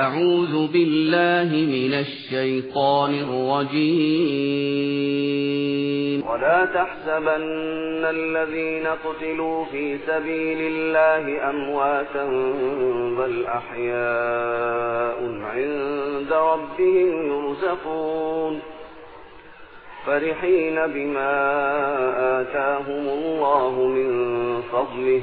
أعوذ بالله من الشيطان الرجيم. ولا تحسبن الذين قتلوا في سبيل الله أمواتا بل أحياء عند ربهم يرزقون. فرحين بما آتاهم الله من فضله.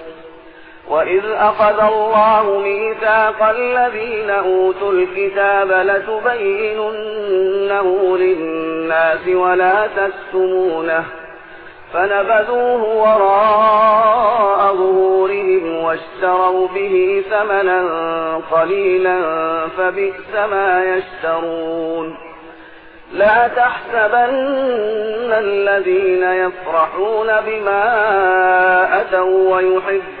وإذ أخذ الله ميثاق الذين أوتوا الكتاب لتبيننه للناس ولا تكتمونه فنبذوه وراء ظهورهم واشتروا به ثمنا قليلا فبئس ما يشترون لا تحسبن الذين يفرحون بما أتوا ويحبون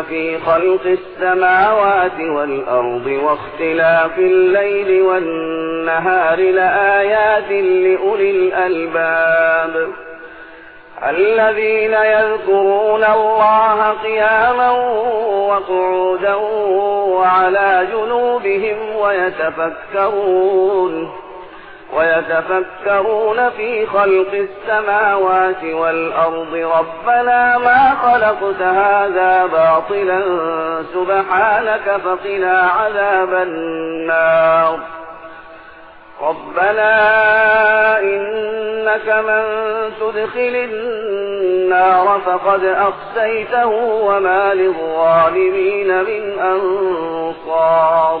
في خلق السماوات والأرض واختلاف الليل والنهار لآيات لأولي الألباب. الذين يذكرون الله قياما وقعودا وعلى جنوبهم ويتفكرون. ويتفكرون في خلق السماوات والأرض ربنا ما خلقت هذا باطلا سبحانك فقنا عذاب النار ربنا إنك من تدخل النار فقد أخسيته وما للظالمين من أنصار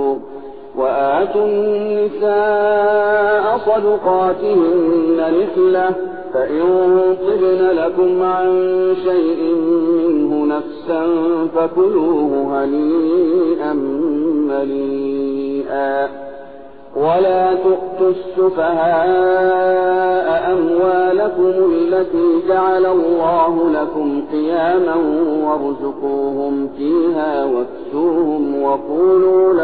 وآتوا النساء صدقاتهن نحلة فإن طبن لكم عن شيء منه نفسا فكلوه هنيئا مريئا ولا تؤتوا السفهاء أموالكم التي جعل الله لكم قياما وارزقوهم فيها واكسوهم وقولوا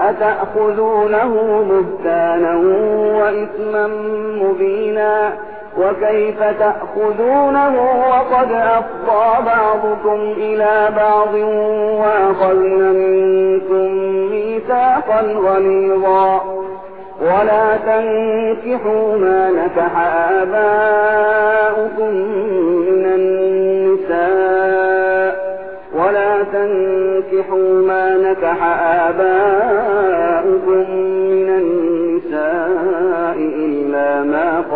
أتأخذونه بهتانا وإثما مبينا وكيف تأخذونه وقد أفضى بعضكم إلى بعض وأخذن منكم ميثاقا غليظا ولا تنكحوا ما نكح آباؤكم من النساء ولا تنكحوا ما نكح آباؤكم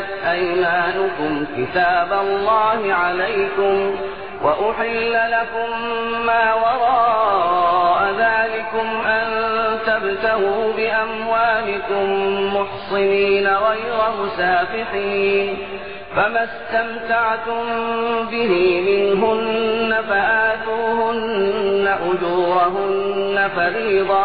ملكت أيمانكم كتاب الله عليكم وأحل لكم ما وراء ذلكم أن تبتغوا بأموالكم محصنين غير مسافحين فما استمتعتم به منهن فآتوهن أجورهن فريضة